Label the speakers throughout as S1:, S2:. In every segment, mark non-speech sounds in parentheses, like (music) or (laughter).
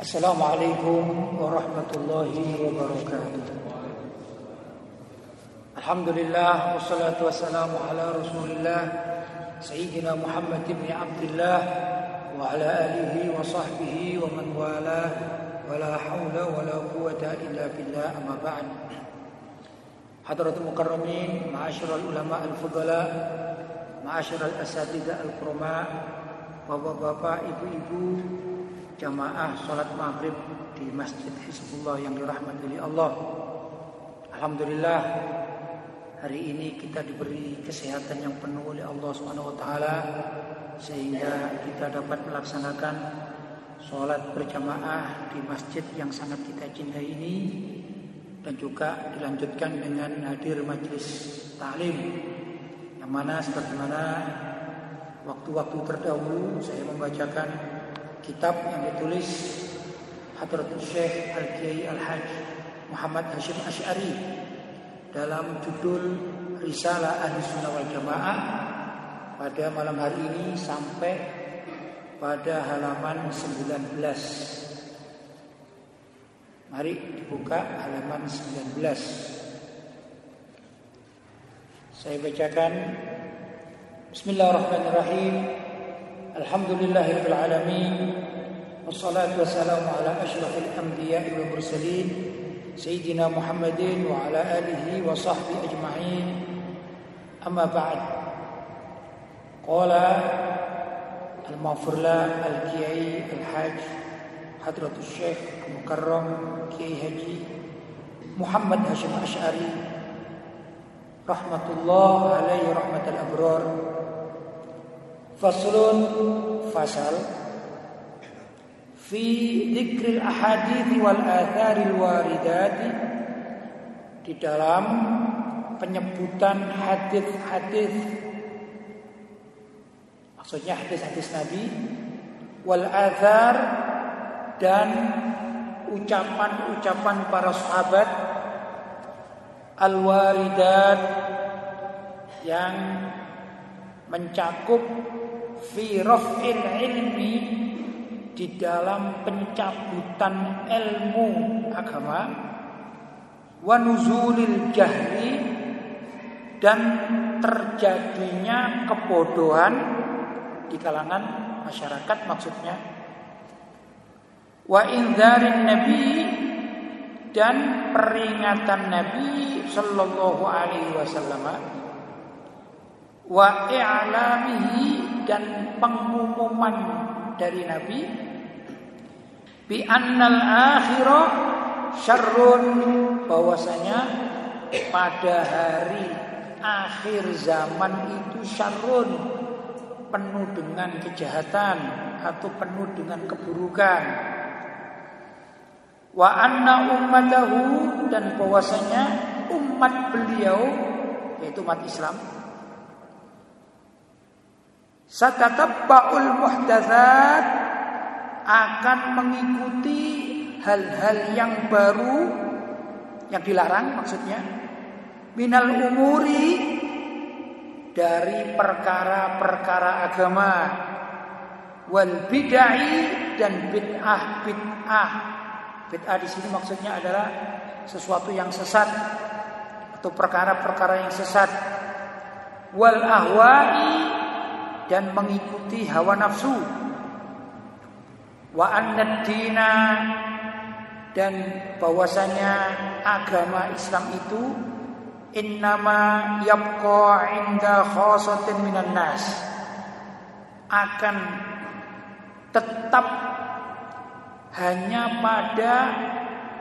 S1: Assalamualaikum warahmatullahi wabarakatuh. Alhamdulillah wassalatu wassalamu ala Rasulillah Sayyidina Muhammad bin Abdullah wa ala alihi wa sahbihi wa man wala wa la hawla wa la quwata illa billah amma ba'd. Hadratul mukarramin, ma'asyiral ulama al-fudala, ma'asyiral asatidzah al-kurama, bapak-bapak, ibu-ibu, jamaah salat maghrib di Masjid Hizbullah yang dirahmati oleh Allah. Alhamdulillah hari ini kita diberi kesehatan yang penuh oleh Allah Subhanahu wa taala sehingga kita dapat melaksanakan salat berjamaah di masjid yang sangat kita cintai ini dan juga dilanjutkan dengan hadir majelis taklim yang mana sebagaimana waktu-waktu terdahulu saya membacakan kitab yang ditulis Hadratul Syekh Al-Kiai Al-Hajj Muhammad Hashim Ash'ari dalam judul Risalah Ahli Sunnah wal Jamaah pada malam hari ini sampai pada halaman 19. Mari dibuka halaman 19. Saya bacakan Bismillahirrahmanirrahim. الحمد لله رب العالمين والصلاة والسلام على أشرف الأنبياء والمرسلين سيدنا محمد وعلى آله وصحبه أجمعين أما بعد قال المغفر له الكيي الحاج حضرة الشيخ المكرم كي هجي محمد هاشم أشعري رحمة الله عليه رحمة الأبرار Faslun fasal fi dzikril ahadithi wal atharil waridati di dalam penyebutan hadis-hadis maksudnya hadis-hadis Nabi wal athar dan ucapan-ucapan para sahabat al waridat yang mencakup fi raf'il ilmi di dalam pencabutan ilmu agama wa nuzulil jahli dan terjadinya kebodohan di kalangan masyarakat maksudnya wa inzarin nabi dan peringatan nabi sallallahu alaihi wasallam wa i'lamihi dan pengumuman dari Nabi bi annal akhirah syarrun bahwasanya pada hari akhir zaman itu syarrun penuh dengan kejahatan atau penuh dengan keburukan. Wa anna ummatahu dan bahwasanya umat beliau yaitu umat Islam Satatabba'ul muhdatsat akan mengikuti hal-hal yang baru yang dilarang maksudnya minal umuri dari perkara-perkara agama wal bid'ah dan bid'ah bid'ah bid'ah di sini maksudnya adalah sesuatu yang sesat atau perkara-perkara yang sesat. Wal ahwa'i dan mengikuti hawa nafsu. Wa annad dina dan bahwasanya agama Islam itu innama yabqa inda khasatin minan nas akan tetap hanya pada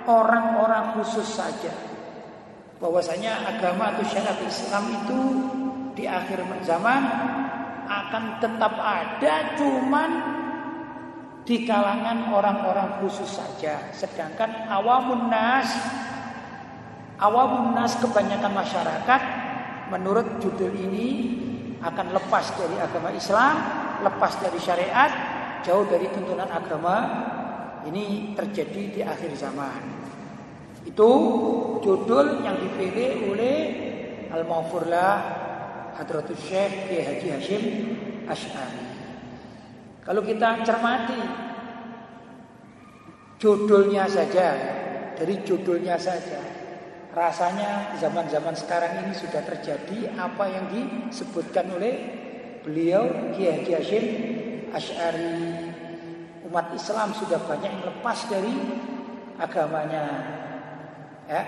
S1: orang-orang khusus saja bahwasanya agama atau syariat Islam itu di akhir zaman akan tetap ada cuman di kalangan orang-orang khusus saja. Sedangkan awamun nas awamun nas kebanyakan masyarakat menurut judul ini akan lepas dari agama Islam, lepas dari syariat, jauh dari tuntunan agama. Ini terjadi di akhir zaman. Itu judul yang dipilih oleh Al-Mawfurlah Hadratus Syekh Kiai Haji Hashim Ash'ari. Kalau kita cermati judulnya saja, dari judulnya saja. Rasanya zaman-zaman sekarang ini sudah terjadi apa yang disebutkan oleh beliau Kiai Haji Hashim Asy'ari. Umat Islam sudah banyak yang lepas dari agamanya. Ya.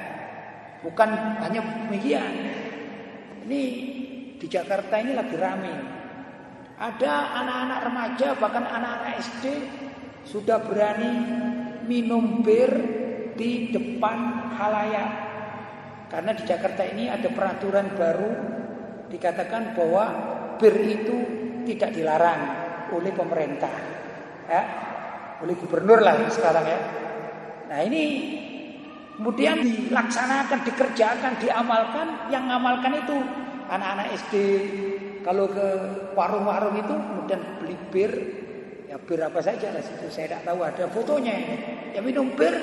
S1: Bukan hanya demikian. Ini di Jakarta ini lagi ramai. Ada anak-anak remaja bahkan anak-anak SD sudah berani minum bir di depan halayak. Karena di Jakarta ini ada peraturan baru dikatakan bahwa bir itu tidak dilarang oleh pemerintah. Ya, oleh gubernur lah sekarang ya. Nah ini kemudian dilaksanakan, dikerjakan, diamalkan. Yang ngamalkan itu anak-anak SD. Kalau ke warung-warung itu kemudian beli bir, ya bir apa saja lah situ. Saya tidak tahu ada fotonya ini. Ya minum bir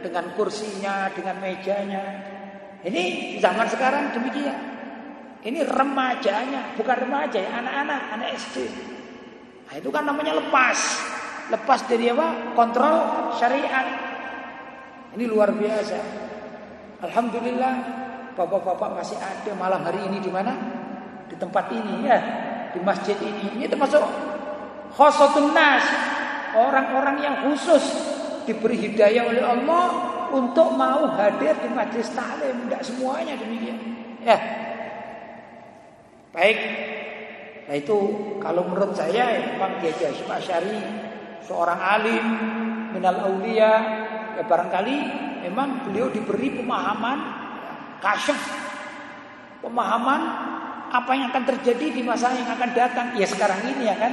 S1: dengan kursinya, dengan mejanya. Ini zaman sekarang demikian. Ini remajanya, bukan remaja ya, anak-anak, anak SD. Nah, itu kan namanya lepas. Lepas dari apa? Kontrol syariat. Ini luar biasa. Alhamdulillah bapak-bapak masih ada malam hari ini di mana? Di tempat ini ya, di masjid ini. Ini termasuk khosatun nas, orang-orang yang khusus diberi hidayah oleh Allah untuk mau hadir di majlis taklim. Tidak semuanya demikian. Ya. Baik. Nah itu kalau menurut saya Imam Kiai Hasyim Asy'ari seorang alim minal aulia ya barangkali memang beliau diberi pemahaman kasyaf. Pemahaman apa yang akan terjadi di masa yang akan datang. Ya sekarang ini akan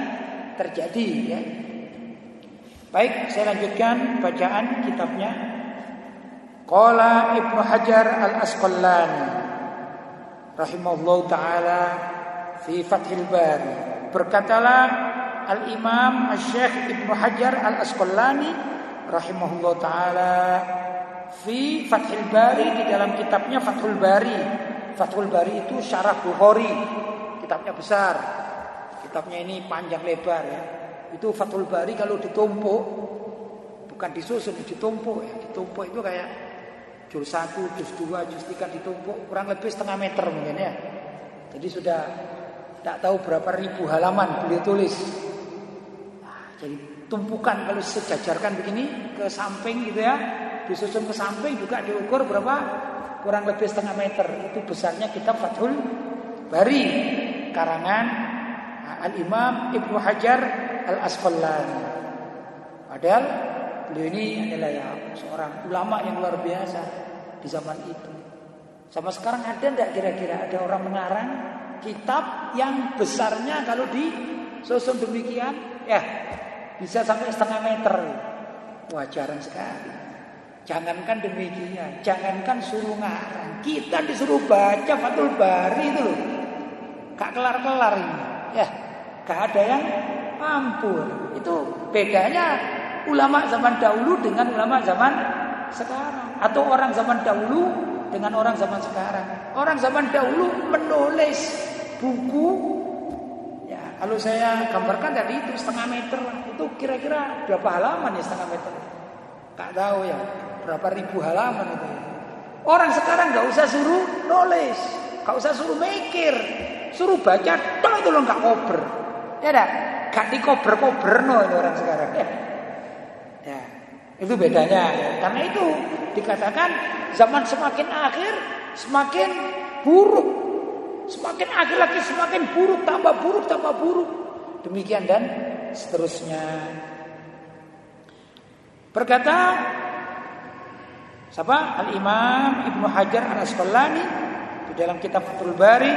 S1: terjadi ya. Baik saya lanjutkan bacaan kitabnya. Qala Ibnu Hajar Al-Asqalani rahimahullah taala fi Fathil Bari. Berkatalah Al-Imam Asy-Syaikh Ibnu Hajar Al-Asqalani rahimahullah taala fi Fathul Bari di dalam kitabnya Fathul Bari. Fathul Bari itu syarah Bukhari. Kitabnya besar. Kitabnya ini panjang lebar ya. Itu Fathul Bari kalau ditumpuk bukan disusun, ditumpuk ya. Ditumpuk itu kayak juz 1, juz 2, juz 3 ditumpuk kurang lebih setengah meter mungkin ya. Jadi sudah tak tahu berapa ribu halaman beliau tulis. Nah, jadi tumpukan kalau sejajarkan begini ke samping gitu ya disusun ke samping juga diukur berapa? Kurang lebih setengah meter. Itu besarnya kitab Fathul Bari karangan Al Imam Ibnu Hajar Al Asqalani padahal beliau ini adalah ya seorang ulama yang luar biasa di zaman itu. Sama sekarang ada tidak kira-kira? Ada orang mengarang kitab yang besarnya kalau disusun demikian? Ya bisa sampai setengah meter. Wajaran sekali. Jangankan demikian, jangankan suruh ngarang, kita disuruh baca Fathul Bari itu loh. Gak kelar-kelar ini. Ya, gak ada yang mampu. Itu bedanya ulama zaman dahulu dengan ulama zaman sekarang atau orang zaman dahulu dengan orang zaman sekarang. Orang zaman dahulu menulis buku kalau saya gambarkan tadi itu setengah meter Itu kira-kira berapa halaman ya setengah meter? Gak tahu ya berapa ribu halaman itu. Orang sekarang nggak usah suruh nulis, nggak usah suruh mikir, suruh baca, toh itu loh nggak kober, ya dah, gak kober kober no ini orang sekarang ya. Ya, itu bedanya. Ya. Karena itu dikatakan zaman semakin akhir semakin buruk Semakin akhir lagi semakin buruk, tambah buruk, tambah buruk. Demikian dan seterusnya. Berkata siapa? Al-Imam Ibnu Hajar Al-Asqalani di dalam kitab Fathul Bari,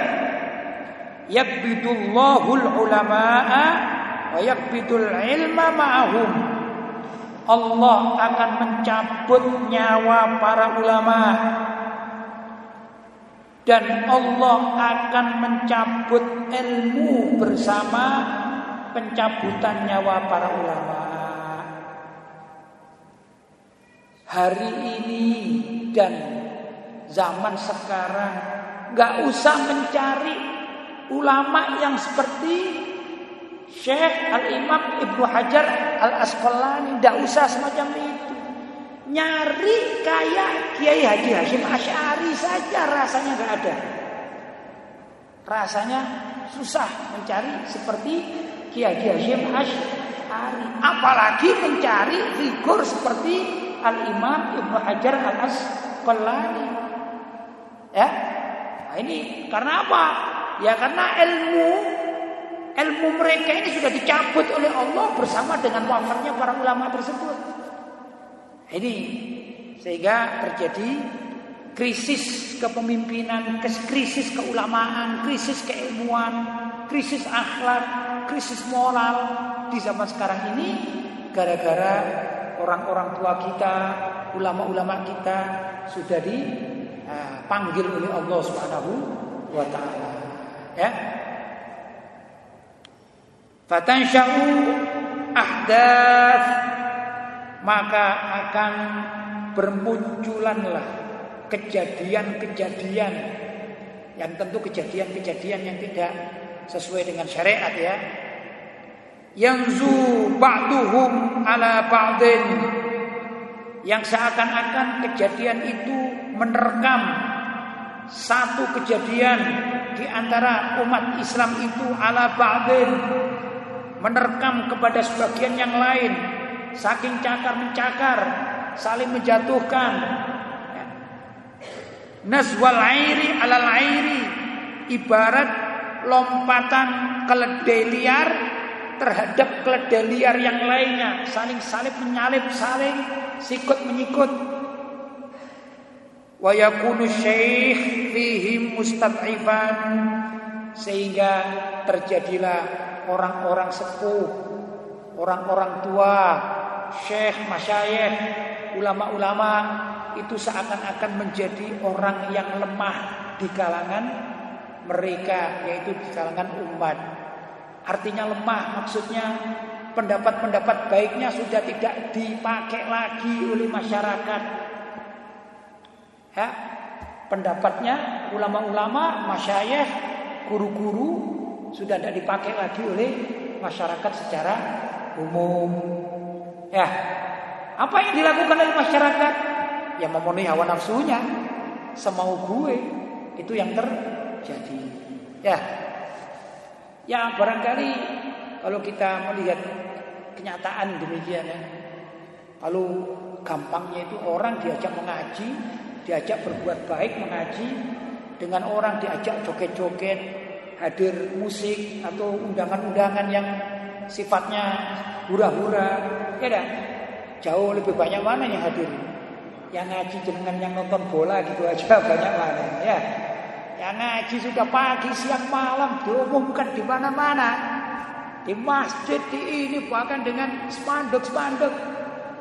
S1: "Yaqbidullahu al-ulama'a wa yaqbidul ilma ma'ahum." Allah akan mencabut nyawa para ulama dan Allah akan mencabut ilmu bersama pencabutan nyawa para ulama. Hari ini dan zaman sekarang nggak usah mencari ulama yang seperti Syekh Al Imam Ibnu Hajar Al Asqalani, nggak usah semacam itu. Nyari kayak Kiai Haji Hashim Asy'ari saja rasanya nggak ada. Rasanya susah mencari seperti Kiai Haji Hashim Asy'ari. Apalagi mencari figur seperti Al-Imam Ibnu Hajar Al-Asqalani. Ya. Nah, ini karena apa? Ya karena ilmu ilmu mereka ini sudah dicabut oleh Allah bersama dengan wafatnya para ulama tersebut. Ini sehingga terjadi krisis kepemimpinan, krisis keulamaan, krisis keilmuan, krisis akhlak, krisis moral di zaman sekarang ini gara-gara orang-orang tua kita, ulama-ulama kita sudah dipanggil oleh Allah Subhanahu wa taala. Ya. Fatansya'u ahdath maka akan bermunculanlah kejadian-kejadian yang tentu kejadian-kejadian yang tidak sesuai dengan syariat ya. Yang zu ba'duhum ala ba'din yang seakan-akan kejadian itu menerkam satu kejadian di antara umat Islam itu ala ba'din menerkam kepada sebagian yang lain saking cakar mencakar, saling menjatuhkan. Nazwal airi alal airi ibarat lompatan keledai liar terhadap keledai liar yang lainnya, saling salib menyalip, saling sikut menyikut. Wa yakunu syekh fihim mustad'ifan sehingga terjadilah orang-orang sepuh, orang-orang tua syekh, masyayikh, ulama-ulama itu seakan-akan menjadi orang yang lemah di kalangan mereka yaitu di kalangan umat. Artinya lemah maksudnya pendapat-pendapat baiknya sudah tidak dipakai lagi oleh masyarakat. Ya, pendapatnya ulama-ulama, masyayikh, guru-guru sudah tidak dipakai lagi oleh masyarakat secara umum. Ya, apa yang dilakukan oleh masyarakat? yang memenuhi hawa nafsunya, semau gue, itu yang terjadi. Ya, ya barangkali kalau kita melihat kenyataan demikian ya, kalau gampangnya itu orang diajak mengaji, diajak berbuat baik mengaji, dengan orang diajak joget-joget, hadir musik atau undangan-undangan yang sifatnya hura-hura Ya dah. Jauh lebih banyak mana yang hadir? Yang ngaji dengan yang nonton bola gitu aja (laughs) banyak mana ya. Yang ngaji sudah pagi, siang, malam diumumkan di mana-mana. Di masjid, di ini bahkan dengan spanduk-spanduk.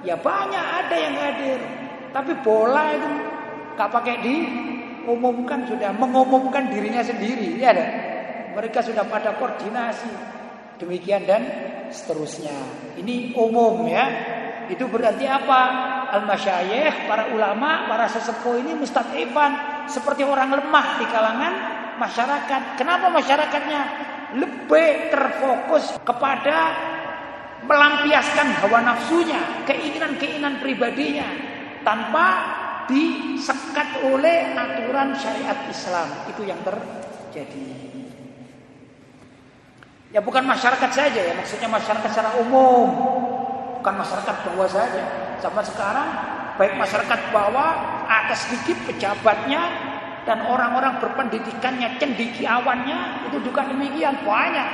S1: Ya banyak ada yang hadir. Tapi bola itu gak pakai diumumkan sudah mengumumkan dirinya sendiri ya dah. Mereka sudah pada koordinasi. Demikian dan seterusnya. Ini umum ya. Itu berarti apa? Al-masyayikh, para ulama, para sesepuh ini mustaqifan seperti orang lemah di kalangan masyarakat. Kenapa masyarakatnya lebih terfokus kepada melampiaskan hawa nafsunya, keinginan-keinginan pribadinya tanpa disekat oleh aturan syariat Islam. Itu yang terjadi. Ya bukan masyarakat saja ya, maksudnya masyarakat secara umum. Bukan masyarakat bawah saja. Sama sekarang baik masyarakat bawah, atas sedikit pejabatnya dan orang-orang berpendidikannya, cendikiawannya itu juga demikian banyak.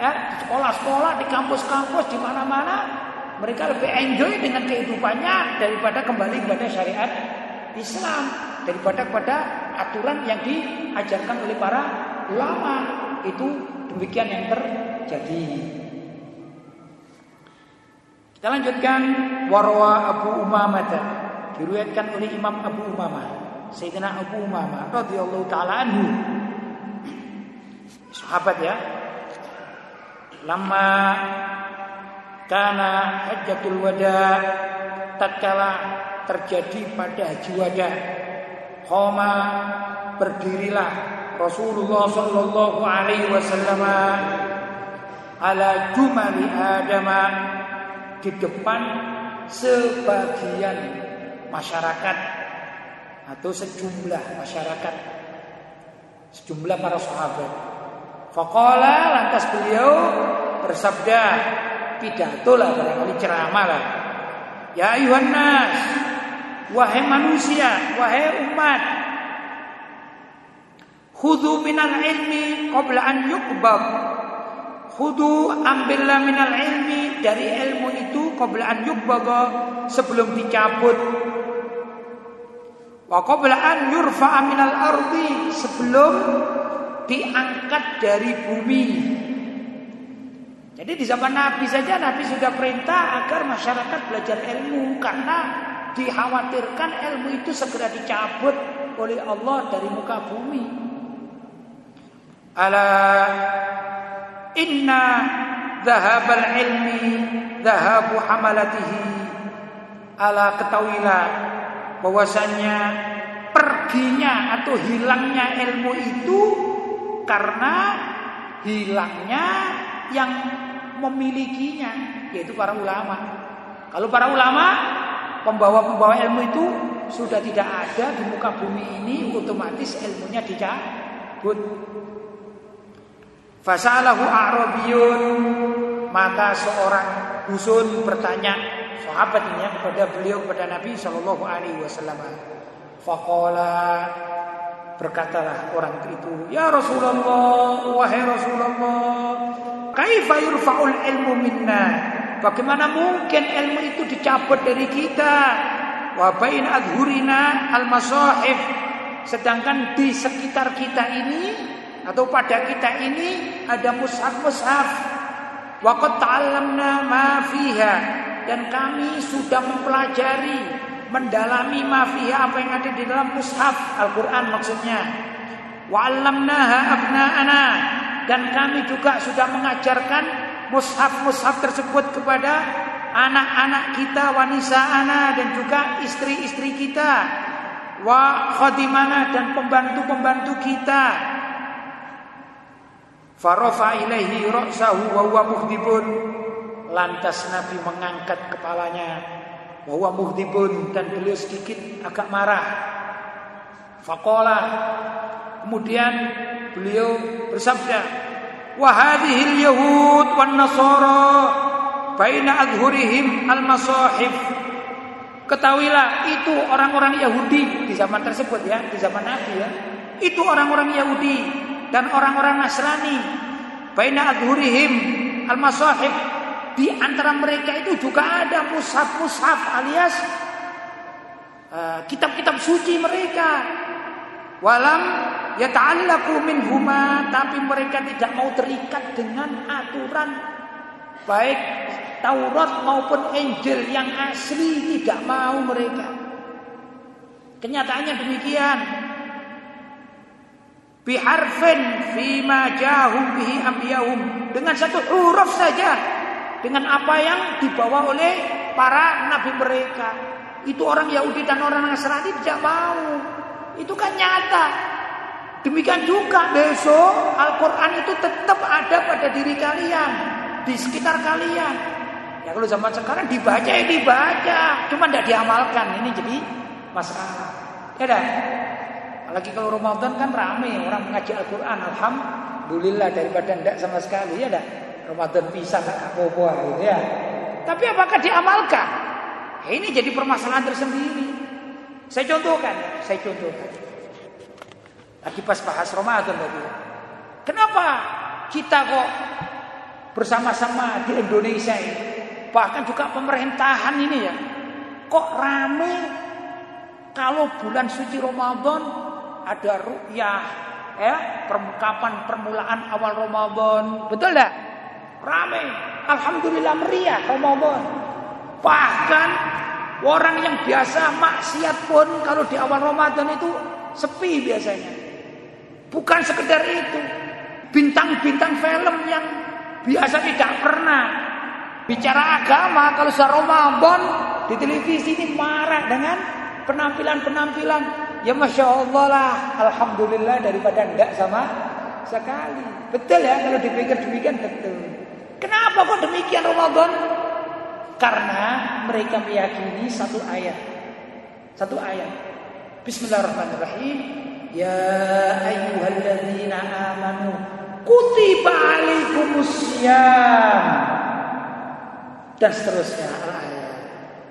S1: Ya, di sekolah-sekolah, di kampus-kampus, di mana-mana mereka lebih enjoy dengan kehidupannya daripada kembali kepada syariat Islam, daripada kepada aturan yang diajarkan oleh para ulama itu Demikian yang terjadi. Kita lanjutkan warwa Abu Umamah diriwayatkan oleh Imam Abu Umamah Sayyidina Abu Umamah radhiyallahu taala anhu. Sahabat ya. Lama karena hajjatul wada tatkala terjadi pada haji wada Khoma berdirilah Rasulullah sallallahu alaihi wasallam ala jumali Adam di depan sebagian masyarakat atau sejumlah masyarakat sejumlah para sahabat. Faqala lantas beliau bersabda pidato lah barangkali ceramah lah. Ya ayuhan nas wahai manusia, wahai umat Khudu minal ilmi qabla an yukbab Khudu ambillah minal ilmi dari ilmu itu qabla an yukbab sebelum dicabut Wa qabla an yurfa'a minal ardi sebelum diangkat dari bumi. Jadi di zaman Nabi saja Nabi sudah perintah agar masyarakat belajar ilmu karena dikhawatirkan ilmu itu segera dicabut oleh Allah dari muka bumi. Ala inna dhahabal ilmi dhahabu hamalatihi. Ala ketahuilah bahwasanya perginya atau hilangnya ilmu itu karena hilangnya yang memilikinya yaitu para ulama. Kalau para ulama pembawa-pembawa ilmu itu sudah tidak ada di muka bumi ini otomatis ilmunya dicabut. Fasalahu A'rabiyun maka seorang dusun bertanya sahabat ini ya, kepada beliau kepada Nabi Shallallahu Alaihi Wasallam. Fakola berkatalah orang itu, ya Rasulullah, wahai Rasulullah, kaifa yurfa'ul ilmu minna? Bagaimana mungkin ilmu itu dicabut dari kita? Wabain adhurina al masahif. Sedangkan di sekitar kita ini atau pada kita ini ada mushaf-mushaf. Waqad ta'allamna ma fiha dan kami sudah mempelajari, mendalami mafia apa yang ada di dalam mushaf Al-Qur'an maksudnya. Wa 'allamnaha abna'ana dan kami juga sudah mengajarkan mushaf-mushaf tersebut kepada anak-anak kita, wanita anak dan juga istri-istri kita. Wa khadimana dan pembantu-pembantu kita. Farofa ilaihi ra'sahu wa huwa muhdibun Lantas Nabi mengangkat kepalanya bahwa muhdibun dan beliau sedikit agak marah. Fakola. Kemudian beliau bersabda, "Wahadihil yahud wan nasara baina adhurihim al-masahif." Ketahuilah itu orang-orang Yahudi di zaman tersebut ya, di zaman Nabi ya. Itu orang-orang Yahudi dan orang-orang Nasrani. Baina adhurihim al-masahif di antara mereka itu juga ada mushaf-mushaf alias eh, kitab-kitab uh, suci mereka. Walam yata'allaqu minhuma tapi mereka tidak mau terikat dengan aturan baik Taurat maupun Injil yang asli tidak mau mereka. Kenyataannya demikian. Biharfin fima jahum bihi ambiyahum dengan satu huruf saja dengan apa yang dibawa oleh para nabi mereka. Itu orang Yahudi dan orang Nasrani tidak mau. Itu kan nyata. Demikian juga besok Al-Quran itu tetap ada pada diri kalian. Di sekitar kalian. Ya kalau zaman sekarang dibaca ya dibaca. Cuma tidak diamalkan. Ini jadi masalah. Ya dah. Lagi kalau Ramadan kan rame orang mengaji Al-Quran. Alhamdulillah daripada tidak sama sekali. Ya dah. Ramadan bisa tak apa-apa gitu ya. Tapi apakah diamalkan? Ya, ini jadi permasalahan tersendiri. Saya contohkan, saya contohkan. Lagi pas bahas Ramadan tadi. Kenapa kita kok bersama-sama di Indonesia ini, bahkan juga pemerintahan ini ya, kok rame kalau bulan suci Ramadan ada ru'yah ya, permukaan permulaan awal Ramadan. Betul enggak? Ramai. Alhamdulillah meriah Ramadan. Bahkan orang yang biasa maksiat pun kalau di awal Ramadan itu sepi biasanya. Bukan sekedar itu. Bintang-bintang film yang biasa tidak pernah bicara agama kalau sudah Ramadan di televisi ini marah dengan penampilan-penampilan ya masya Allah lah alhamdulillah daripada enggak sama sekali betul ya kalau dipikir demikian betul Kenapa kok demikian Ramadan? Karena mereka meyakini satu ayat. Satu ayat. Bismillahirrahmanirrahim. Ya ayyuhalladzina amanu kutiba alaikumusiyam dan seterusnya ayat.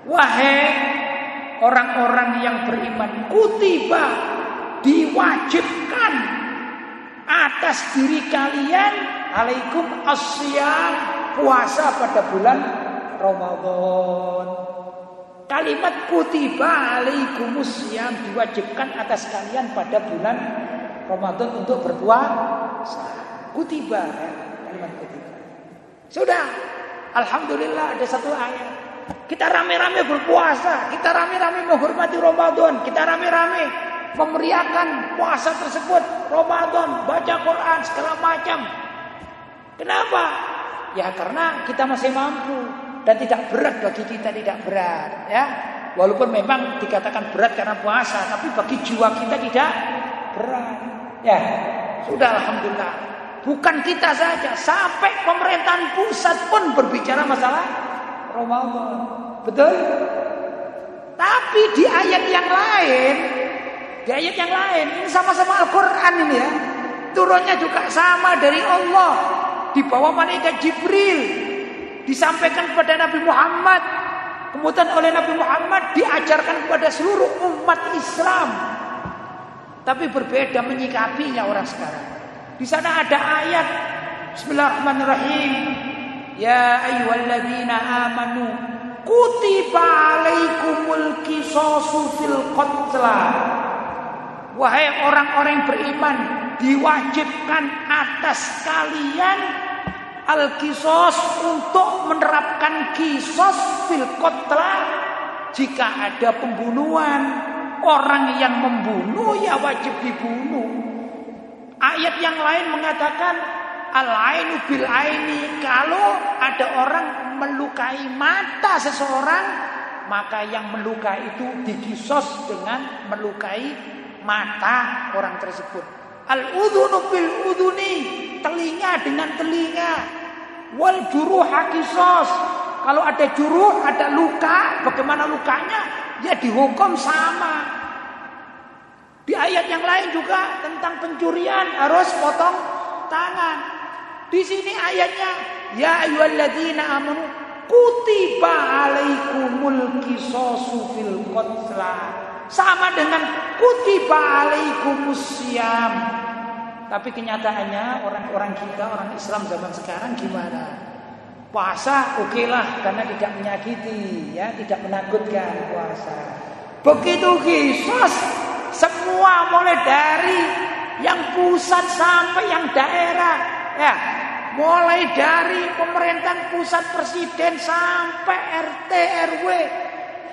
S1: Wahai orang-orang yang beriman, kutiba diwajibkan atas diri kalian alaikum asyam puasa pada bulan Ramadan. Kalimat kutiba alaikumus yang diwajibkan atas kalian pada bulan Ramadan untuk berpuasa. Kutiba ya, kalimat kutiba. Sudah, alhamdulillah ada satu ayat. Kita rame-rame berpuasa, kita rame-rame menghormati Ramadan, kita rame-rame memeriahkan puasa tersebut, Ramadan, baca Quran segala macam. Kenapa? Ya karena kita masih mampu dan tidak berat bagi kita tidak berat ya. Walaupun memang dikatakan berat karena puasa tapi bagi jiwa kita tidak berat. Ya sudah alhamdulillah. Bukan kita saja sampai pemerintahan pusat pun berbicara masalah Ramadan. Betul? Tapi di ayat yang lain di ayat yang lain ini sama-sama Al-Qur'an ini ya. Turunnya juga sama dari Allah di bawah malaikat Jibril disampaikan kepada Nabi Muhammad. Kemudian oleh Nabi Muhammad diajarkan kepada seluruh umat Islam. Tapi berbeda menyikapinya orang sekarang. Di sana ada ayat Bismillahirrahmanirrahim. Ya ayyuhalladzina amanu kutiba alaikumul qisasu fil qatla. Wahai orang-orang beriman diwajibkan atas kalian Al-kisos untuk menerapkan kisos fil jika ada pembunuhan orang yang membunuh ya wajib dibunuh. Ayat yang lain mengatakan al-ainu bil aini kalau ada orang melukai mata seseorang maka yang melukai itu dikisos dengan melukai mata orang tersebut. Al-udhunu bil udhuni, telinga dengan telinga. Wal juruh hakisos. Kalau ada juruh, ada luka, bagaimana lukanya? Ya dihukum sama. Di ayat yang lain juga tentang pencurian harus potong tangan. Di sini ayatnya ya ayyuhalladzina amanu kutiba alaikumul qisasu fil qatla sama dengan kutiba alaikumusiyam. Tapi kenyataannya orang-orang kita, orang Islam zaman sekarang gimana? Puasa oke okay lah karena tidak menyakiti, ya, tidak menakutkan puasa. Begitu kisos semua mulai dari yang pusat sampai yang daerah, ya, mulai dari pemerintahan pusat presiden sampai RT RW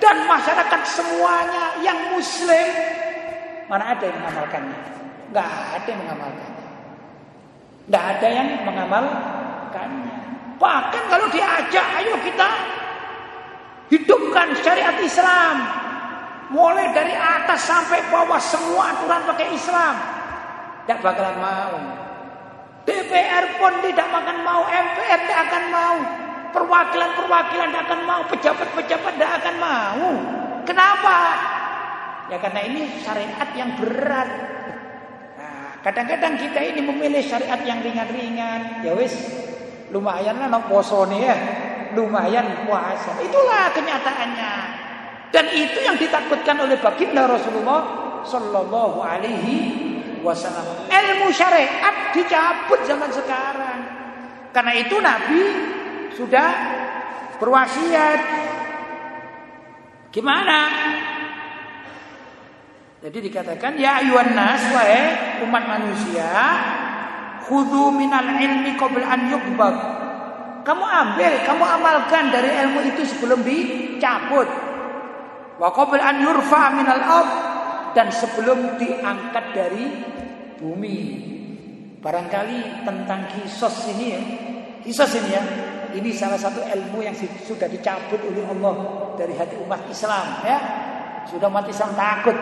S1: dan masyarakat semuanya yang muslim mana ada yang mengamalkannya? Enggak ada yang mengamalkannya. Enggak ada yang mengamalkannya. Bahkan kalau diajak, ayo kita hidupkan syariat Islam. Mulai dari atas sampai bawah semua aturan pakai Islam. Tidak bakalan mau. DPR pun tidak akan mau, MPR tidak akan mau. Perwakilan-perwakilan tidak akan mau, pejabat-pejabat mau. Kenapa? Ya karena ini syariat yang berat. Nah, kadang-kadang kita ini memilih syariat yang ringan-ringan. Ya wis, lumayan lah nak poso nih ya. Lumayan puasa. Itulah kenyataannya. Dan itu yang ditakutkan oleh baginda Rasulullah Sallallahu Alaihi Wasallam. Ilmu syariat dicabut zaman sekarang. Karena itu Nabi sudah berwasiat. Gimana? Jadi dikatakan ya ayuhan nas wahai umat manusia khudhu minal ilmi qabla an yuqbad. Kamu ambil, kamu amalkan dari ilmu itu sebelum dicabut. Wa qabla an yurfa minal ard dan sebelum diangkat dari bumi. Barangkali tentang kisos ini ya. Kisos ini ya. Ini salah satu ilmu yang sudah dicabut oleh Allah dari hati umat Islam ya. Sudah umat Islam takut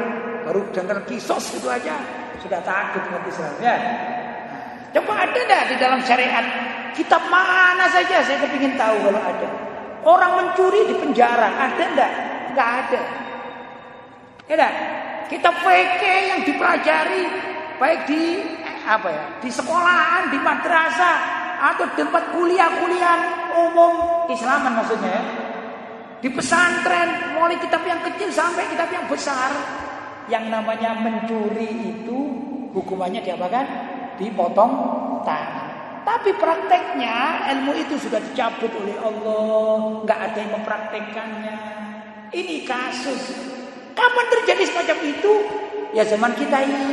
S1: baru dengar kisos itu aja sudah takut umat Islam ya. Coba ada enggak di dalam syariat kitab mana saja saya kepingin tahu kalau ada. Orang mencuri di penjara ada enggak? Enggak ada. Ya dah. Kita PK yang dipelajari baik di eh, apa ya? Di sekolahan, di madrasah atau tempat kuliah-kuliah umum Islaman maksudnya ya. Di pesantren mulai kitab yang kecil sampai kitab yang besar yang namanya mencuri itu hukumannya diapakan? Dipotong tangan. Tapi prakteknya ilmu itu sudah dicabut oleh Allah, nggak ada yang mempraktekkannya. Ini kasus. Kapan terjadi semacam itu? Ya zaman kita ini.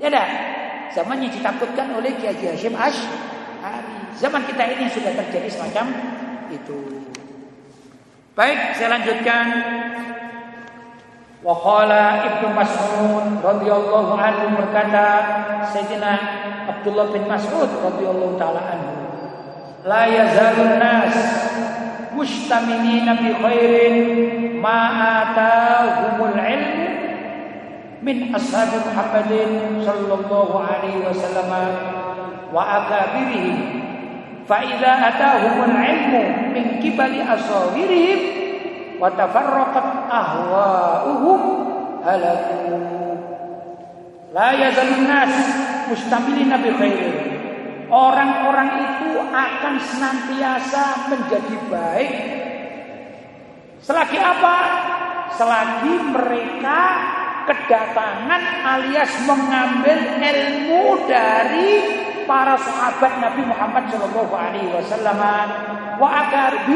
S1: Ya dah. Zaman yang ditakutkan oleh Kiai Hashim Ash'ari. Zaman kita ini sudah terjadi semacam itu. Baik, saya lanjutkan. Wa qala Ibnu Mas'ud radhiyallahu anhu berkata, Sayyidina Abdullah bin Mas'ud radhiyallahu taala anhu, la yazalun nas mustaminina bi khairin ma atahumul ilm min ashabi Muhammadin sallallahu alaihi wasallam wa akabirihim. Fa idza atahumul ilmu min kibali asawirihim wa tafarraqat ahwa'uhum halaku. La yazalun nas mustamilina bi khairin orang-orang itu akan senantiasa menjadi baik. Selagi apa? Selagi mereka kedatangan alias mengambil ilmu dari para sahabat Nabi Muhammad Shallallahu Alaihi Wasallam. Wa agar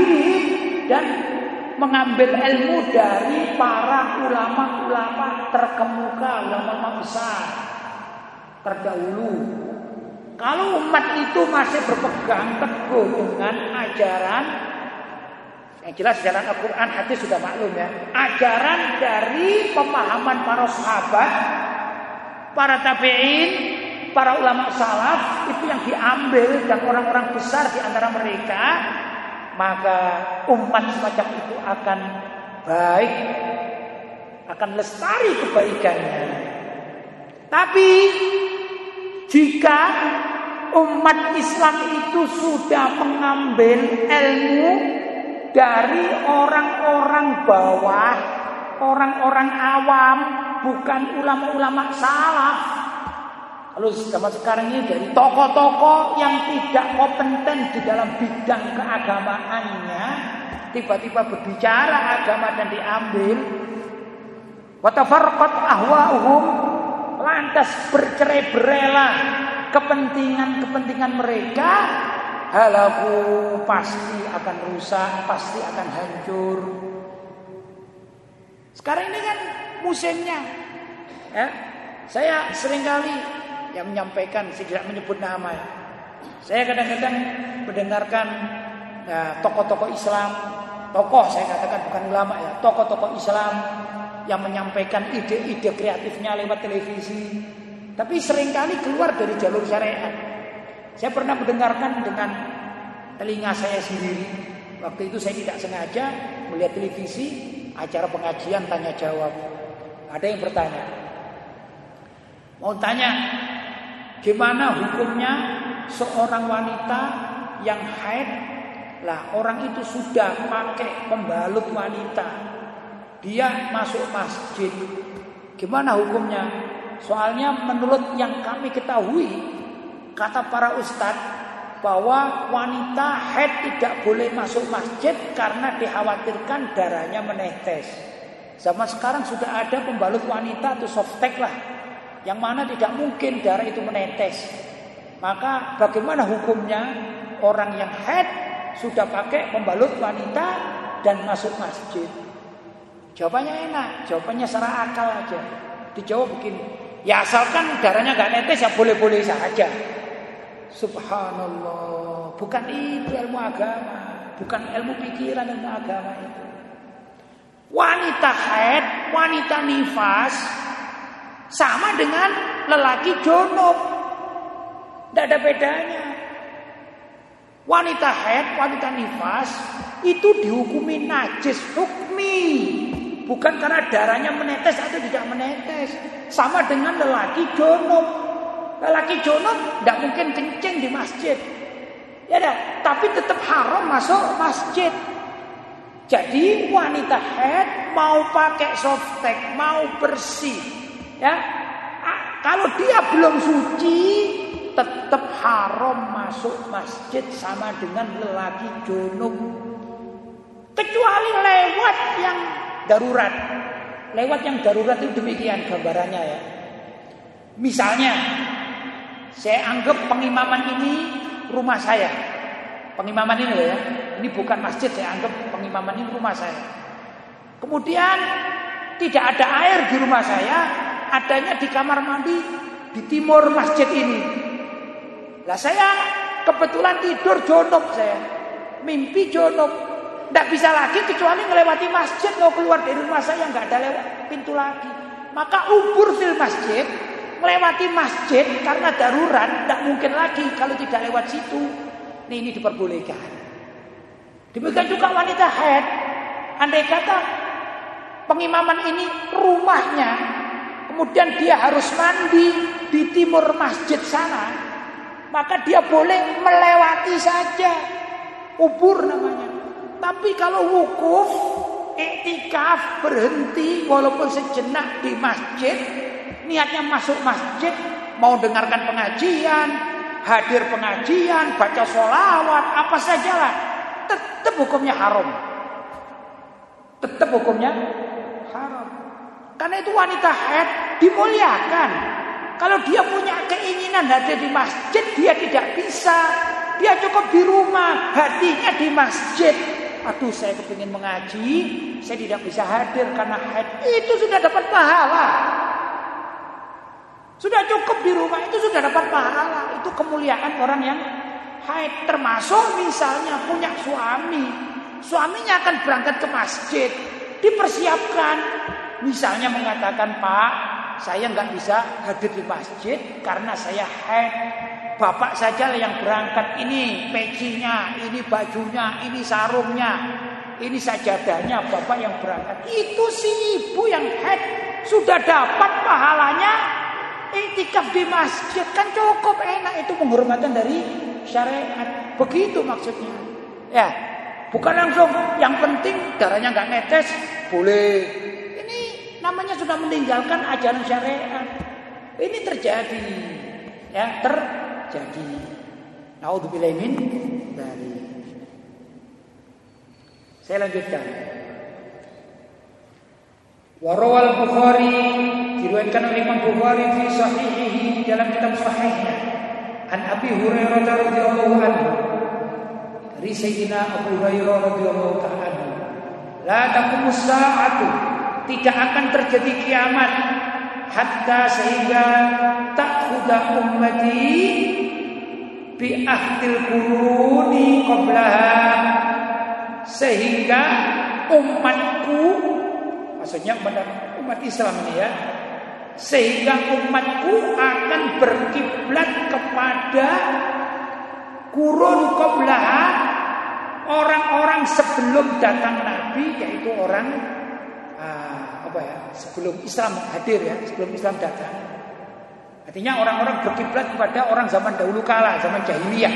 S1: dan mengambil ilmu dari para ulama-ulama terkemuka, ulama-ulama besar terdahulu. Kalau umat itu masih berpegang teguh dengan ajaran yang jelas jalan Al-Quran hadis sudah maklum ya. Ajaran dari pemahaman para sahabat, para tabi'in, para ulama salaf itu yang diambil dan orang-orang besar di antara mereka, maka umat semacam itu akan baik, akan lestari kebaikannya. Tapi jika umat Islam itu sudah mengambil ilmu dari orang-orang bawah, orang-orang awam, bukan ulama-ulama salaf. Kalau zaman sekarang ini dari tokoh-tokoh yang tidak kompeten di dalam bidang keagamaannya, tiba-tiba berbicara agama dan diambil. Watafarqat ahwa'uhum lantas bercerai-berailah kepentingan-kepentingan mereka halaku pasti akan rusak, pasti akan hancur. Sekarang ini kan musimnya. Ya. Saya sering kali yang menyampaikan, saya tidak menyebut nama ya. Saya kadang-kadang mendengarkan ya, tokoh-tokoh Islam, tokoh saya katakan bukan ulama ya, tokoh-tokoh Islam yang menyampaikan ide-ide kreatifnya lewat televisi. Tapi sering kali keluar dari jalur syariat. Saya pernah mendengarkan dengan telinga saya sendiri. Waktu itu saya tidak sengaja melihat televisi acara pengajian tanya jawab. Ada yang bertanya. Mau tanya gimana hukumnya seorang wanita yang haid lah orang itu sudah pakai pembalut wanita dia masuk masjid. Gimana hukumnya? Soalnya menurut yang kami ketahui, kata para ustadz, bahwa wanita haid tidak boleh masuk masjid karena dikhawatirkan darahnya menetes. Zaman sekarang sudah ada pembalut wanita atau softtek lah, yang mana tidak mungkin darah itu menetes. Maka bagaimana hukumnya orang yang haid sudah pakai pembalut wanita dan masuk masjid? Jawabannya enak, jawabannya secara akal aja. Dijawab begini, ya asalkan darahnya nggak netes ya boleh-boleh saja. Subhanallah, bukan itu ilmu agama, bukan ilmu pikiran ilmu agama itu. Wanita haid, wanita nifas sama dengan lelaki jonob. Tidak ada bedanya. Wanita haid, wanita nifas itu dihukumi najis hukmi. Bukan karena darahnya menetes atau tidak menetes. Sama dengan lelaki jonok. Lelaki jonok tidak mungkin kencing di masjid. Ya dah, tapi tetap haram masuk masjid. Jadi wanita head mau pakai softtek, mau bersih, ya. Kalau dia belum suci, tetap haram masuk masjid sama dengan lelaki junub. Kecuali lewat yang darurat. Lewat yang darurat itu demikian gambarannya ya. Misalnya, saya anggap pengimaman ini rumah saya. Pengimaman ini loh ya. Ini bukan masjid, saya anggap pengimaman ini rumah saya. Kemudian tidak ada air di rumah saya, adanya di kamar mandi di timur masjid ini. Lah saya kebetulan tidur jonok saya. Mimpi jonok. Tidak bisa lagi kecuali melewati masjid mau keluar dari rumah saya nggak ada lewat pintu lagi. Maka ubur fil masjid melewati masjid karena darurat tidak mungkin lagi kalau tidak lewat situ. Ini, ini diperbolehkan. Demikian juga wanita haid. Andai kata pengimaman ini rumahnya, kemudian dia harus mandi di timur masjid sana, maka dia boleh melewati saja. Ubur namanya. Tapi kalau wukuf, iktikaf, berhenti walaupun sejenak di masjid, niatnya masuk masjid, mau dengarkan pengajian, hadir pengajian, baca sholawat, apa sajalah tetap hukumnya haram. Tetap hukumnya haram. Karena itu wanita haid dimuliakan. Kalau dia punya keinginan hadir di masjid, dia tidak bisa. Dia cukup di rumah, hatinya di masjid. Aduh, saya kepingin mengaji, saya tidak bisa hadir karena haid. Itu sudah dapat pahala. Sudah cukup di rumah, itu sudah dapat pahala. Itu kemuliaan orang yang haid. Termasuk misalnya punya suami. Suaminya akan berangkat ke masjid. Dipersiapkan. Misalnya mengatakan pak saya nggak bisa hadir di masjid karena saya haid. Bapak saja yang berangkat. Ini pecinya ini bajunya ini sarungnya ini sajadahnya bapak yang berangkat. Itu si ibu yang haid. Sudah dapat pahalanya Iktikaf di masjid kan cukup enak itu penghormatan dari syariat. Begitu maksudnya. Ya, bukan langsung yang penting darahnya nggak netes boleh. Ini namanya sudah meninggalkan ajaran syariat. Ini terjadi. Ya, terjadi. Nauzubillah min dari. Saya lanjutkan. Warawal Bukhari diriwayatkan oleh Imam Bukhari fi sahihihi dalam kitab sahihnya. An Abi Hurairah radhiyallahu anhu. Dari Sayyidina Abu Hurairah radhiyallahu taala la taqumus sa'atu. Tidak akan terjadi kiamat hatta sehingga takhudha ummati bi ahdil quruni qablaha. Sehingga umatku maksudnya umat Islam ini ya sehingga umatku akan berkiblat kepada kurun qablah orang-orang sebelum datang Nabi yaitu orang uh, apa ya sebelum Islam hadir ya sebelum Islam datang. Artinya orang-orang berkiblat kepada orang zaman dahulu kala zaman jahiliyah.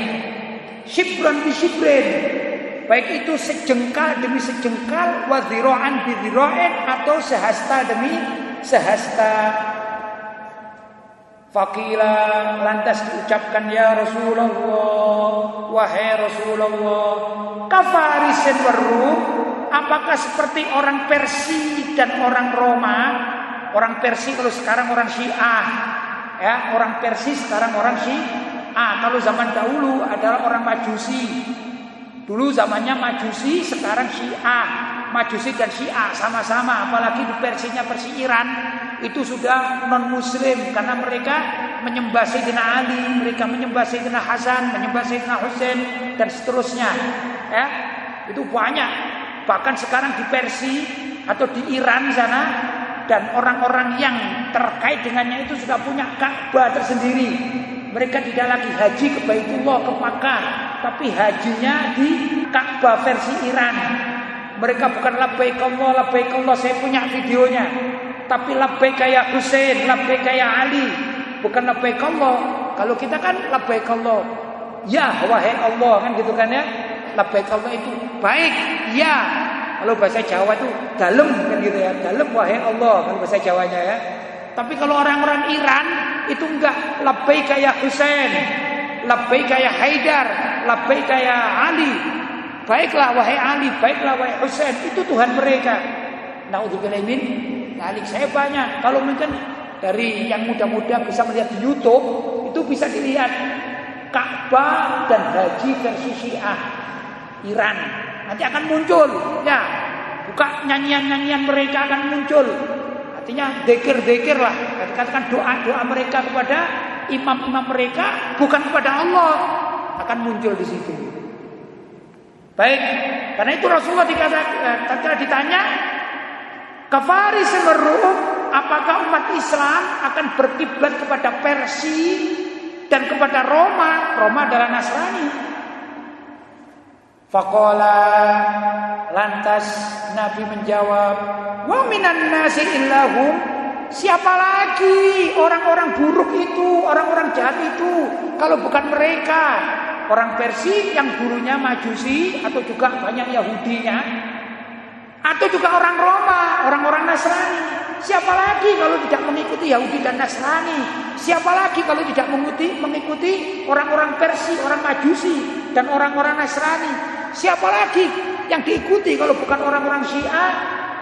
S1: Shibran bi shibrin baik itu sejengkal demi sejengkal wadhiro'an bidhiro'en atau sehasta demi sehasta Fakila lantas diucapkan ya Rasulullah Wahai Rasulullah Kafarisin warum Apakah seperti orang Persi dan orang Roma? Orang Persi kalau sekarang orang Syiah ya Orang Persi sekarang orang Syiah. Kalau zaman dahulu adalah orang Majusi. Dulu zamannya Majusi sekarang Syiah Majusi dan Syiah sama-sama apalagi di Persinya Persi Iran itu sudah non muslim karena mereka menyembah Sayyidina Ali, mereka menyembah Sayyidina Hasan, menyembah Sayyidina Husain dan seterusnya. Ya, itu banyak. Bahkan sekarang di Persia atau di Iran sana dan orang-orang yang terkait dengannya itu sudah punya Ka'bah tersendiri. Mereka tidak lagi haji ke Baitullah ke Makkah, tapi hajinya di Ka'bah versi Iran. Mereka bukan labbaik Allah, labbaik Allah, saya punya videonya. Tapi labbaik kayak Husain, labbaik kayak Ali, bukan labbaik Allah. Kalau kita kan labbaik Allah. Ya, wahai Allah kan gitu kan ya. Labbaik Allah itu baik, ya. Kalau bahasa Jawa itu dalam kan gitu ya. Dalam wahai Allah kalau bahasa Jawanya ya. Tapi kalau orang-orang Iran itu enggak lebih kayak Husain, lebih kayak Haidar, lebih kayak Ali. Baiklah wahai Ali, baiklah wahai Husain, itu Tuhan mereka. Nauzubillah min Alik saya banyak. Kalau mungkin dari yang muda-muda bisa melihat di YouTube, itu bisa dilihat Ka'bah dan haji versi Syiah Iran. Nanti akan muncul, ya. Buka nyanyian-nyanyian mereka akan muncul. Artinya dekir-dekir lah. Katakan doa-doa mereka kepada imam-imam mereka bukan kepada Allah akan muncul di situ. Baik, karena itu Rasulullah dikatakan eh, ditanya kafari semeru apakah umat Islam akan berkiblat kepada Persia dan kepada Roma? Roma adalah Nasrani. Fakola lantas Nabi menjawab, Wa minan nasi illahum Siapa lagi orang-orang buruk itu, orang-orang jahat itu kalau bukan mereka? Orang Persia yang gurunya Majusi atau juga banyak Yahudinya atau juga orang Roma, orang-orang Nasrani. Siapa lagi kalau tidak mengikuti Yahudi dan Nasrani? Siapa lagi kalau tidak mengikuti mengikuti orang-orang Persia, orang Majusi dan orang-orang Nasrani? Siapa lagi yang diikuti kalau bukan orang-orang Syiah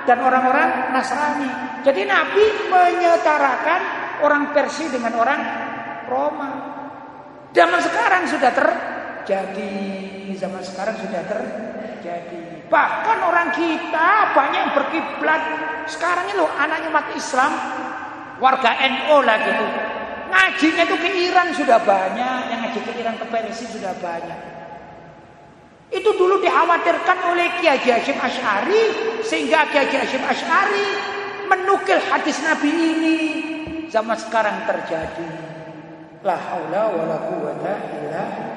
S1: dan orang-orang Nasrani? Jadi Nabi menyetarakan orang Persia dengan orang Roma. Zaman sekarang sudah terjadi, zaman sekarang sudah terjadi. Bahkan orang kita banyak yang berkiblat. Sekarang ini loh anaknya umat Islam, warga NO lah gitu. Ngajinya itu ke Iran sudah banyak, yang ngaji ke Iran ke Persia sudah banyak. Itu dulu dikhawatirkan oleh Kiai Hashim Ash'ari sehingga Kiai Hashim Ash'ari menukil hadis Nabi ini zaman sekarang terjadi. La haula wala quwata illa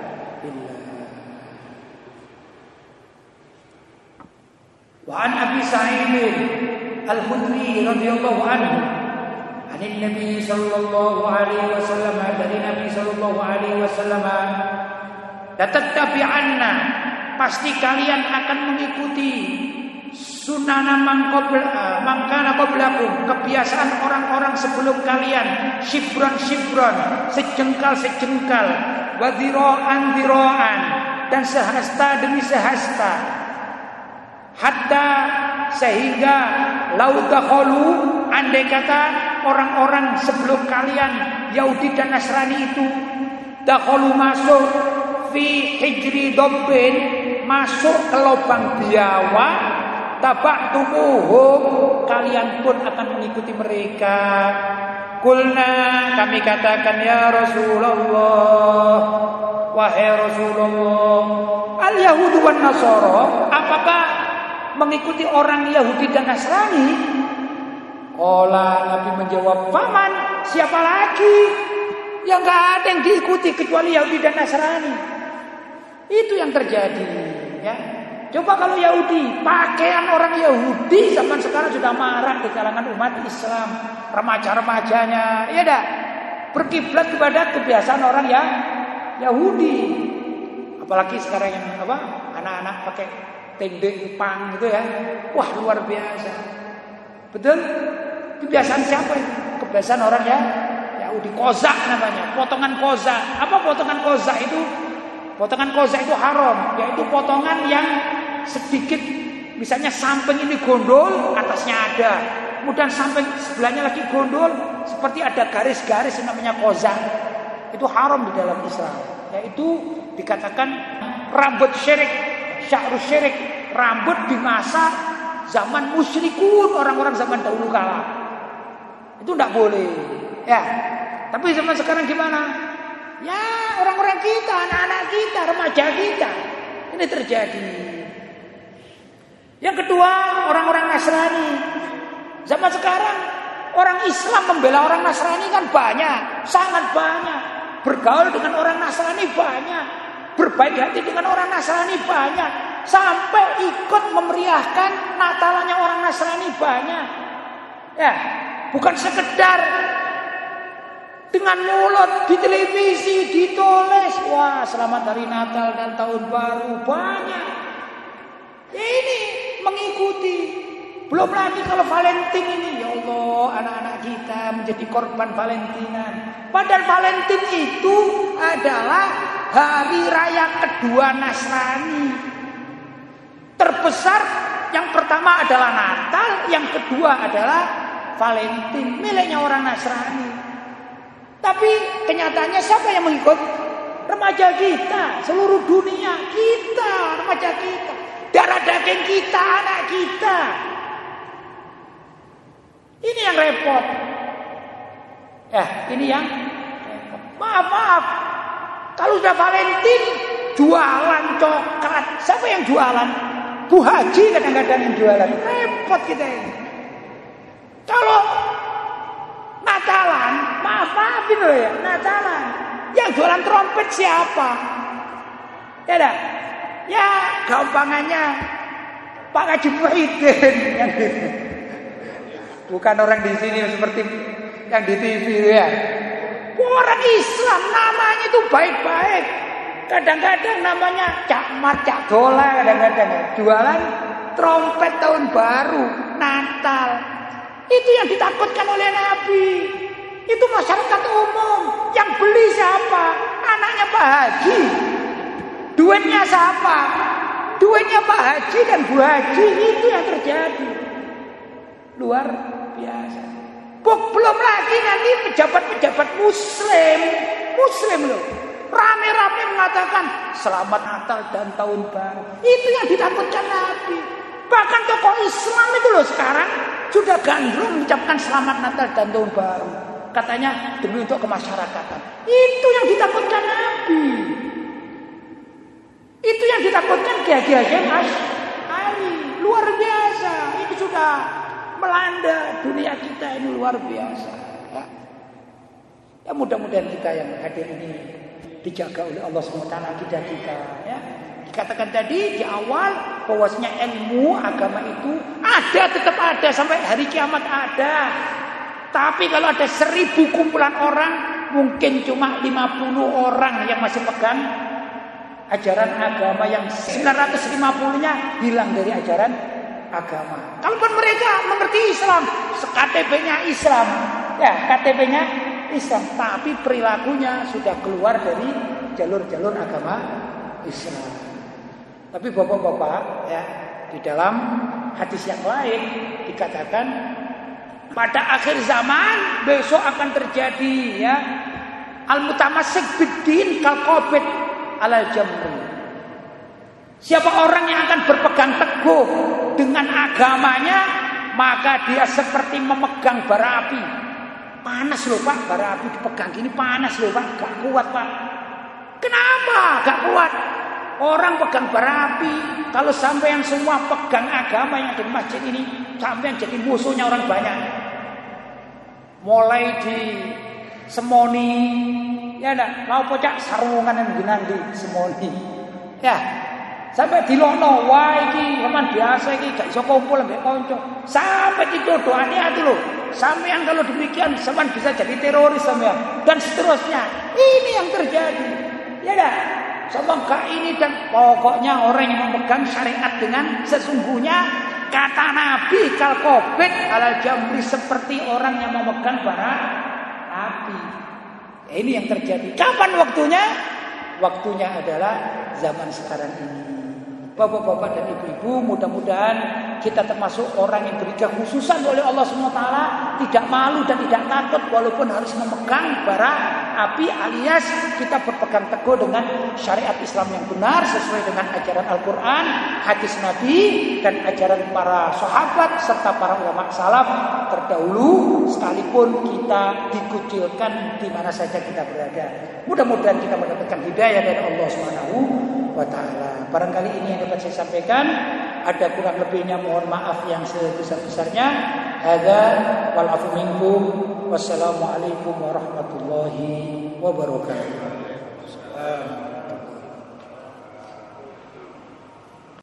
S1: Wa an Abi Sa'id Al-Khudri radhiyallahu anhu عن النبي صلى الله عليه وسلم dari Nabi sallallahu alaihi wasallam la tattabi'anna pasti kalian akan mengikuti sunana eh, mangkana qablakum kebiasaan orang-orang sebelum kalian shibron shibron sejengkal sejengkal wadiroan diroan dan sehasta demi sehasta hatta sehingga lautakholu andai kata orang-orang sebelum kalian Yahudi dan Nasrani itu dakholu masuk fi hijri dobbin masuk ke lubang biawa tabak tumuhum kalian pun akan mengikuti mereka. Kulna kami katakan ya Rasulullah wahai Rasulullah al Yahudu wan Nasara apakah mengikuti orang Yahudi dan Nasrani Kala Nabi menjawab Paman siapa lagi yang gak ada yang diikuti kecuali Yahudi dan Nasrani itu yang terjadi, ya. Coba kalau Yahudi, pakaian orang Yahudi zaman sekarang sudah marah di kalangan umat Islam, remaja-remajanya, ya dah. Berkiblat kepada kebiasaan orang ya Yahudi. Apalagi sekarang yang apa? Anak-anak pakai tende pang gitu ya. Wah, luar biasa. Betul? Kebiasaan siapa itu? Kebiasaan orang ya Yahudi kozak namanya, potongan kozak. Apa potongan kozak itu? Potongan koza itu haram, yaitu potongan yang sedikit misalnya samping ini gondol, atasnya ada. Kemudian samping sebelahnya lagi gondol, seperti ada garis-garis yang namanya koza. Itu haram di dalam Islam. Yaitu dikatakan rambut syirik, syahrus syirik, rambut di masa zaman musyrikun orang-orang zaman dahulu kala. Itu tidak boleh. Ya. Tapi zaman sekarang gimana? Ya orang-orang kita, anak-anak kita, remaja kita. Ini terjadi. Yang kedua orang-orang Nasrani. Zaman sekarang orang Islam membela orang Nasrani kan banyak. Sangat banyak. Bergaul dengan orang Nasrani banyak. Berbaik hati dengan orang Nasrani banyak. Sampai ikut memeriahkan Natalnya orang Nasrani banyak. Ya, bukan sekedar dengan mulut di televisi ditulis wah selamat hari Natal dan tahun baru banyak ya ini mengikuti. Belum lagi kalau Valentine ini, ya Allah, anak-anak kita menjadi korban Valentinan. Padahal Valentine itu adalah hari raya kedua Nasrani. Terbesar yang pertama adalah Natal, yang kedua adalah Valentine, miliknya orang Nasrani. Tapi kenyataannya siapa yang mengikut? Remaja kita, seluruh dunia kita, remaja kita, darah daging kita, anak kita. Repot. Eh, ini yang. Maaf, maaf. Kalau sudah Valentine, jualan coklat. Siapa yang jualan? Bu Haji kadang-kadang yang jualan. Repot kita ini. Kalau Natalan, maaf maafin loh ya, Natalan. Yang jualan trompet siapa? Ya dah. Ya gampangannya Pak Haji Muhyiddin yang. (laughs) Bukan orang di sini seperti yang di TV ya. Orang Islam namanya itu baik-baik. Kadang-kadang namanya Cak Mat, Cak Dola kadang-kadang jualan trompet tahun baru, Natal. Itu yang ditakutkan oleh Nabi. Itu masyarakat umum. Yang beli siapa? Anaknya Pak Haji. Duitnya siapa? Duitnya Pak Haji dan Bu Haji. Itu yang terjadi. Luar biasa. Belum lagi nanti pejabat-pejabat muslim. Muslim loh. Rame-rame mengatakan selamat Natal dan tahun baru. Itu yang ditakutkan Nabi. Bahkan tokoh Islam itu loh sekarang sudah gandrung mengucapkan selamat Natal dan tahun baru. Katanya demi untuk kemasyarakatan. Itu yang ditakutkan Nabi. Itu yang ditakutkan Kiai Hasyim Hari. Luar biasa. Ini sudah melanda dunia kita ini luar biasa. Ya, ya mudah-mudahan kita yang hadir ini dijaga oleh Allah SWT kita kita. Ya. Dikatakan tadi di awal bahwasanya ilmu agama itu ada tetap ada sampai hari kiamat ada. Tapi kalau ada seribu kumpulan orang mungkin cuma 50 orang yang masih pegang ajaran agama yang 950-nya hilang dari ajaran agama. Kalaupun mereka mengerti Islam, KTP-nya Islam, ya KTP-nya Islam, tapi perilakunya sudah keluar dari jalur-jalur agama Islam. Tapi bapak-bapak, ya di dalam hadis yang lain dikatakan pada akhir zaman besok akan terjadi ya al mutamassik biddin kal alal jamri. Siapa orang yang akan berpegang teguh dengan agamanya, maka dia seperti memegang bara api. Panas loh Pak, bara api dipegang gini panas loh Pak, gak kuat Pak. Kenapa gak kuat? Orang pegang bara api, kalau sampai yang semua pegang agama yang di masjid ini, sampai yang jadi musuhnya orang banyak. Mulai di semoni, ya enggak, mau pocak sarungan yang di semoni. Ya, Sampai dilono, wah iki teman biasa iki gak iso kumpul mbek kanca. Sampai doa hati-hati lho. Sampean kalau demikian sampean bisa jadi teroris sampean dan seterusnya. Ini yang terjadi. Ya dah. Sama gak ini dan pokoknya orang yang memegang syariat dengan sesungguhnya kata Nabi kal covid alal jamri seperti orang yang memegang bara api. Ini yang terjadi. Kapan waktunya? Waktunya adalah zaman sekarang ini. Bapak-bapak dan ibu-ibu, mudah-mudahan kita termasuk orang yang diberi khususan oleh Allah SWT, tidak malu dan tidak takut walaupun harus memegang bara api alias kita berpegang teguh dengan syariat Islam yang benar sesuai dengan ajaran Al-Quran, hadis Nabi dan ajaran para sahabat serta para ulama salaf terdahulu sekalipun kita dikucilkan di mana saja kita berada. Mudah-mudahan kita mendapatkan hidayah dari Allah Subhanahu wa taala. Barangkali ini yang dapat saya sampaikan. Ada kurang lebihnya mohon maaf yang sebesar-besarnya. Hadza wal afu minkum. Wassalamualaikum warahmatullahi wabarakatuh.